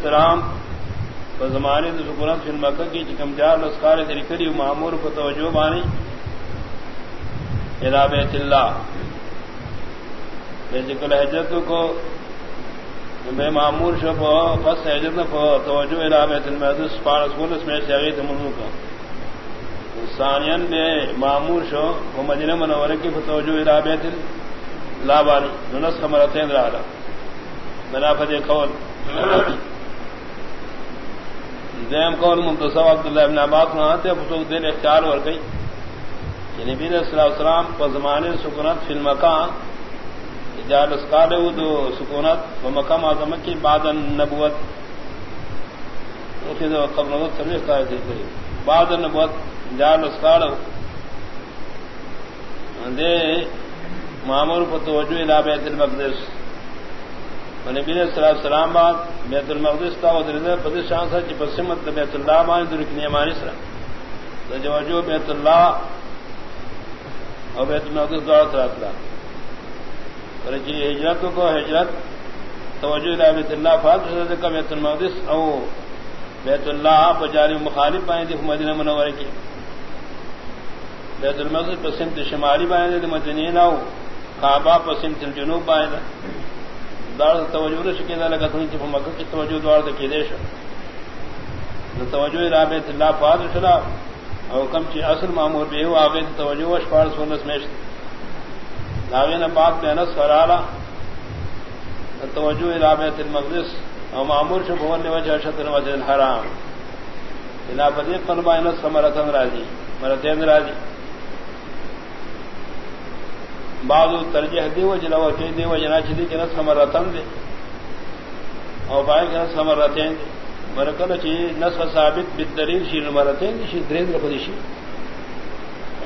السلام سلام زمانے سکونت فی المکہ کی چکم جار لسکار تری معمور کو توجہ بانی الى بیت اللہ بیسکل حجت کو بے معمور شو پو فس حجت پو توجہ الى بیت المحدث پارس کولس میں سے اگیت منو کا ثانین بے معمور شو وہ مدینہ منورہ کی توجہ الى بیت اللہ بانی ننس خمرتین رہا بنا فتح قول. دیم قول منتصب عبداللہ ابن عباس میں آتے فتوق دل اختیار ور گئی کہ نبی صلی اللہ علیہ وسلم کو زمانے سکونت فی المکان جال اسکار ہو دو سکونت و مقام اعظم کی بعد النبوت۔ اسی دو قبل نبوت سمجھ سروس کا ہے بعد النبوت جال اسکار دے معمول کو توجہ الى بیت المقدس۔ نبی علیہ الصلوۃ والسلام بعد بیت المقدس تا ودر نے پدی شان سے کہ پسمت بیت اللہ مان درکنی مانی سرا. تو جو جو بیت اللہ اور بیت المقدس دوڑ ترا پر جی ہجرت کو ہجرت توجہ الى بیت اللہ فاضل سے کہ بیت المقدس او بیت اللہ بجاری مخالف پائیں دی مدینہ منورہ کی. بیت المقدس پسمت شمالی پائیں دی مدینہ نو کعبہ پسمت جنوب پائیں دار توجہ شکی دا لگا تھنی چپ مکہ کی توجہ دوار دکی دیش توجہ رابط اللہ فاضل شلا او کم چی اصل معمور بیہو آگئی توجہ وش پار سونس میشت. داغین پاک بینس فرالا توجہ رابط المقدس او معمور شب ہون وجہ شطر وجہ الحرام. خلافت قلبہ انس مرتن راضی مرتین راضی بعض ترجیح جی جی دی و جلا وکی دی و جنا چدی کہ نس ہمر رتن دے او پائے کہ نس ہمر رتن مرکل چی نس ثابت بالدلیل شی مرتن دی، شی درین رفدی شی.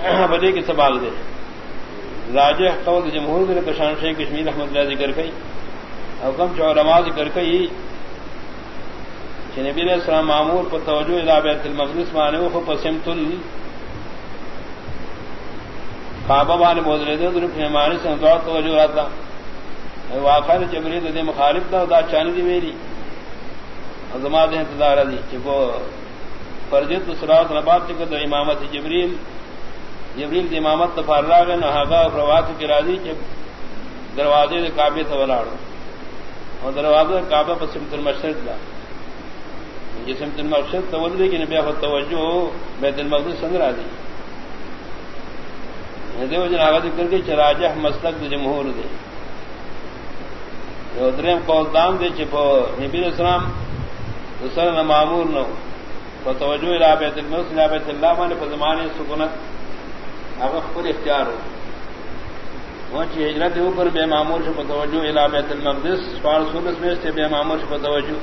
بدی کی سباگ دے راجح قول جمہور دے کشان شیخ کشمیر احمد اللہ ذکر کئی. او کم چو علماء ذکر کئی. کہ نبی علیہ السلام معمور پر توجہ الى بیت المقدس مانے وہ پسمت ال کعبہ والے بول رہے مہمانی سے دوڑ توجہ رہا تھا واقع جبری دے مخالف تھا دا چانی دی میری۔ ازما دے انتظار دی کہ وہ فرجت سرات نبات کے تو امامت جبریل۔ جبریل دی امامت تو فارلا گئے، نہ ہاگا پروات کی راضی کہ دروازے دے کعبے تو ولاڑو۔ اور دروازہ کعبہ پر سمت المشرق دا۔ جسم المقصد توجہ کی نبی توجہ، بیت المقدس سنگ راضی دیو جن آگا ذکر کے چراجہ مسلک دے جمہور دے دریم قول دام دے چپو نبی اسلام دوسر نہ معمور نو فتوجہ الى بیت المقدس الى بیت اللہ مانے پر زمانے سکونت آگا خود اختیار ہو وہاں چی ہجرت اوپر بے معمور شو فتوجہ الى بیت المقدس سوال سولس میں سے بے معمور شو فتوجہ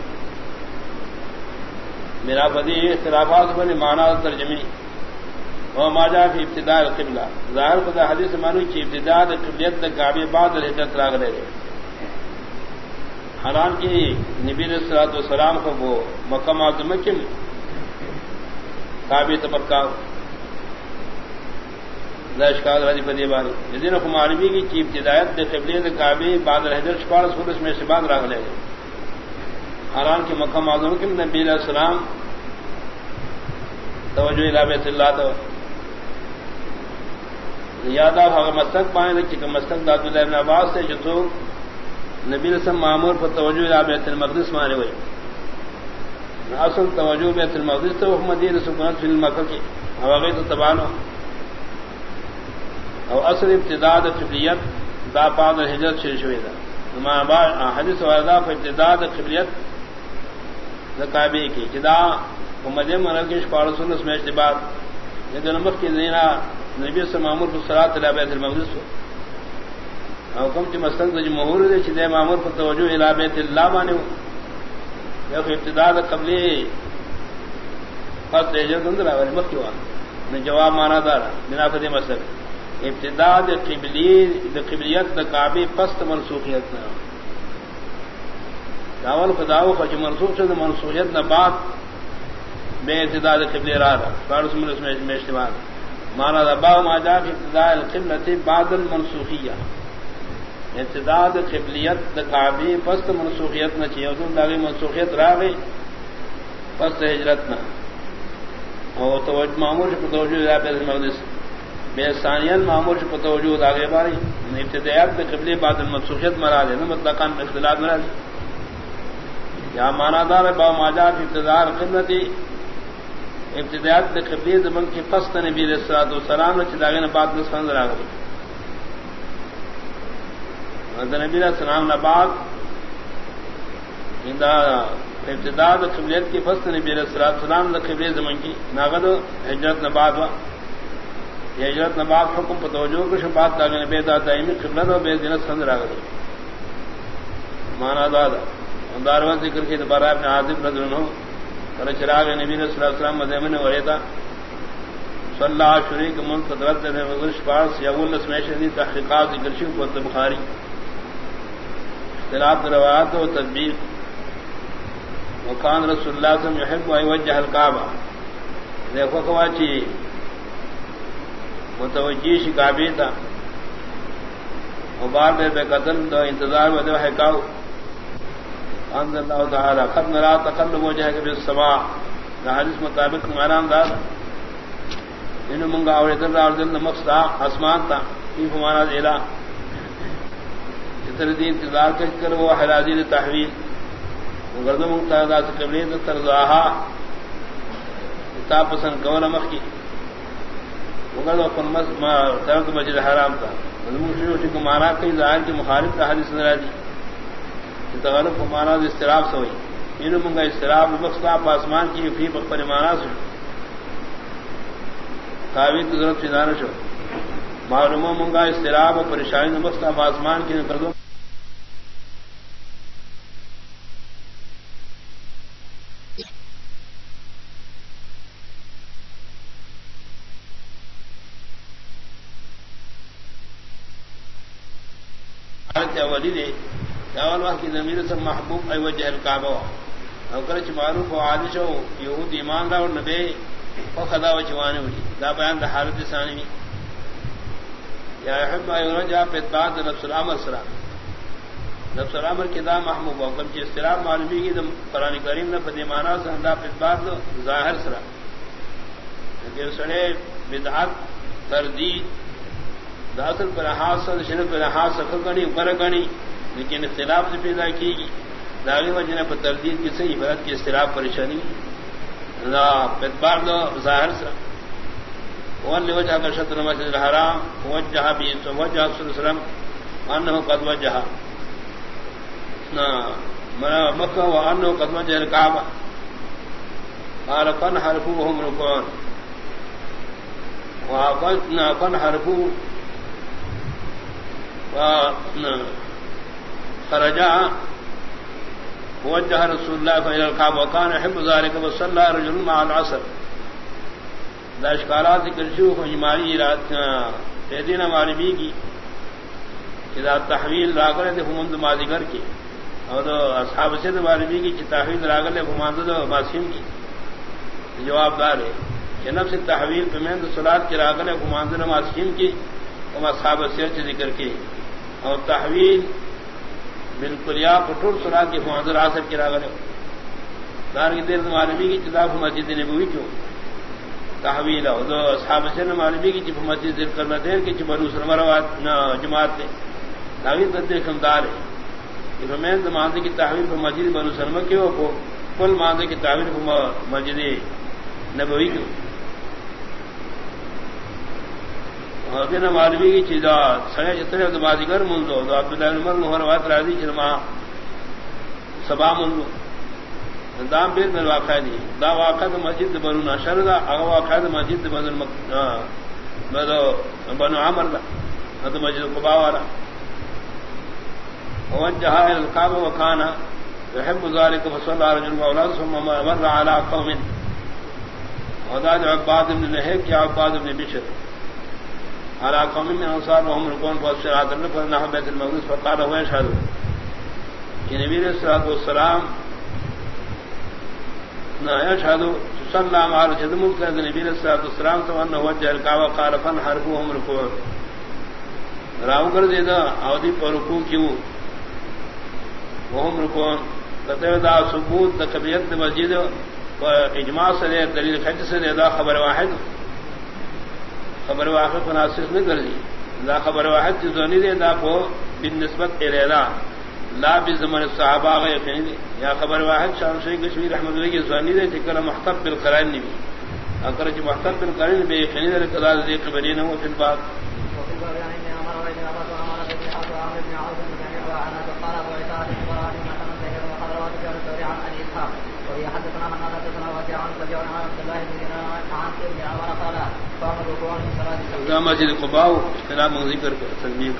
میرا بدی اختلافات بنے معنی ترجمی وہ ماجا فی ابتداء القبلہ ظاہر خدا حدیث مانو کی ابتداء قبلیت کعبے بعد الحجت راگ رہے حالان کی نبی صلاحت والسلام کو وہ مکم آزم کم کعبے تبکا لشکار راجی پدی بانی. جدین کماربی کی کی ابتدایت قبلیت کعبے بعد الحجت شپار سورس میں سے بعد راگ لے حالان کی مکم آزم کم نبی علیہ السلام توجہ الابیت اللہ تو یادا مستق پائیں کہ مستق داد اللہ عباس سے جو تو نبی رسم معمور پر توجہ بیت المقدس مانے ہوئے اصل توجہ بیت المقدس تو مدین سکونت فی المکہ کی ہوا تو تبانو اور اصل ابتداد قبلیت دا پاد ہجرت شیر شوی دا حدیث وردہ پر ابتداد قبلیت کعبے کی جدا مدین مرکش پارسن میں اشتباد یہ دو نمبر کی زینہ نبی سے معمور کو سرات الى بیت المقدس او کم چ مسلک جو مہور دے چ دے معمور کو توجہ الى بیت اللہ مانے ہو یا ابتداء قبلی فقط ہجرت اندر اور مکہ وا نے جواب مانا دار بنا فدی مسلک ابتداء قبلی قبلیت د کعبہ پست منسوخیت نہ داول خداو خج منسوخ سے منسوخیت نہ بعد بے ابتداء قبلی را رہا فارس من اس میں استعمال مانا دبا ما جا کی ابتداء القبلة بعد المنسوخیہ۔ ابتداد قبلیت کعبی پست منسوخیت نہ چاہیے حضور داغی منسوخیت را گئی پست ہجرت نہ۔ اور تو معمول سے پتوجو بیت المقدس بے ثانین معمول سے پتوجو آگے باری۔ ابتدایات قبلی بعد المنسوخیت مرا دے نا مطلق اختلاف مرا دے۔ یا مانا دار با ماجات ابتدار قبلتی ابتدایات دے قبلی زمن کی پست نبی علیہ الصلوۃ والسلام نے چلاگے نے بعد میں سند را گئی نبی علیہ السلام نے بعد اندا ابتداء قبلیت کی فصل نبی علیہ الصلوۃ والسلام نے قبلی زمن کی ناغد ہجرت نباد وا ہجرت نباد حکم پتوجو کو شبات دا نبی دا دائمی قبلت و بے دین سند را گئی مانا دادا داروا ذکر کی دوبارہ ابن عاظم رضی اللہ عنہ اور چراغ نبی صلی اللہ علیہ وسلم مدینے میں ورتا صلی اللہ شریک من قدرت نے مغرش پاس یا ول اسمیش دی تحقیقات ذکر شو کو بخاری۔ اختلاف روایات و تدبیر۔ وکان رسول اللہ صلی اللہ علیہ وسلم یحب وجہ الکعبہ۔ دیکھو کواچی متوجی شکابی تھا۔ وبار بے بے قتل دو انتظار و دو حکاو انزل اللہ تعالی قد نرا تقلب وجهك في السماء. دا حدیث مطابق معنی دا انو منگا اور ادھر اور دل مقصد اسمان تا. کی ہمارا ذیلا جتر دی انتظار کر کر وہ حلازی تحویل گردو منگتا دا قبلی ترضاها کتاب پسند کول مخ کی وگردو کن ما ترک مسجد حرام تا. مجھے کو مانا کئی ظاہر کی مخالف کا حدیث نرازی تغلب کو مانا تو استراب سے ہوئی ان منگا استراب مختلف آسمان کی فی پر مانا سے تعویل کی ضرورت سے دانش ہو معلوم منگا استراب اور پریشانی مختلف آسمان کی کر دو ولی دے اول وقت کی زمین سے محبوب ای وجہ الکعبہ. او کرچ معروف و عادش ہو یہود ایمان دا اور نبی او خدا و جوان ہوئی دا بیان دا حالت ثانی یا يحب ای رجا پہ بعد نفس الامر سرا. نفس الامر کی دا محبوب او کرچ استراب معلومی کی قران کریم نے فدی مانا سے دا پہ بعد ظاہر سرا. کہ سنے بدعت، تردید داخل پر حاصل شنو پر حاصل کڑی پر کڑی لیکن اختلاف سے پیدا کی گی داغی وجہ پر تردید کی صحیح فرد کی اختلاف پریشانی بار دو ظاہر سر ون وجہ کا شطر مسجد الحرام وجہ بھی وجہ سلسلم ان قد وجہ مکہ و ان قد وجہ الکعبہ قال فن حرفوهم ركوعا وقلنا فن فرجع وجه رسول الله فإلى الكعبة وكان يحب ذلك وصلى رجل مع العصر. دا اشکالات ذکر شو ہماری رات دین ہماری بھی کی کہ تحویل راگر تھے حمد مازیگر کی. اور اصحاب سے ہماری بھی کی تحویل راگر تھے حماند ماسیم کی. جواب دار ہے جنب سے تحویل پمند سلاد کے راگر حماند ماسیم کی اور اصحاب سے ذکر کی. اور تحویل بالکل، یا پٹور سنا کے محضر آصف کی راغل دار کی دیر معلومی کی کتاب مسجد نبوی کیوں تحویل ہو تو صحاب سے معلومی کی چپ مسجد دل کرنا دیر کی چپ بنو سرمروات جماعت نے تحویل تدیر خمدار ہے کہ میں ماندے کی تحویل پر مسجد بنو سرما کیوں کو کل ماندے کی تحویل پر مسجد نبوی کیوں دن معلومی کی چیزا سڑے جتنے تو بازیگر من دو۔ عبداللہ عمر محر وات راضی چرما سبا من دو۔ دام بیر میں واقع دی دا واقع تو مسجد بنو نشر دا اگر واقع تو مسجد بدن بنو عمر دا۔ تو مسجد قبا والا۔ وجہ القاب وکانا يحب ذلك فصلى رجل واولاد ثم مر على قوم۔ وداد عباد بن لهيك يا عباد بن بشر؟ على قوم من انصار وهم ركون فالشرات النفر نحو بيت المقدس فقال هو يشهد. کہ نبی علیہ الصلوۃ والسلام نہ يشهد صلى على جد ملك نبی علیہ الصلوۃ والسلام تو انه وجه الكعبه قال فن حرفهم ركوع راو کر دے دا اودی پر رکو کیوں وہ رکو کتے دا ثبوت، دا قبیت مسجد اجماع سے دلیل خج سے دا خبر واحد. خبر واحد مناسب نہیں کر دی۔ دا خبر واحد جو زونی دے دا کو بن نسبت الیدا لا۔ بزمن الصحابہ غیر یقین یا خبر واحد شام شیخ کشمیر رحمۃ اللہ کی زونی دے ذکر محتب بالقران نہیں اگر جو محتب بالقران بے یقین دے کلا ذکر بنی نہ ہو پھر بات مسجد قباؤ خلاف ذکر تصدیق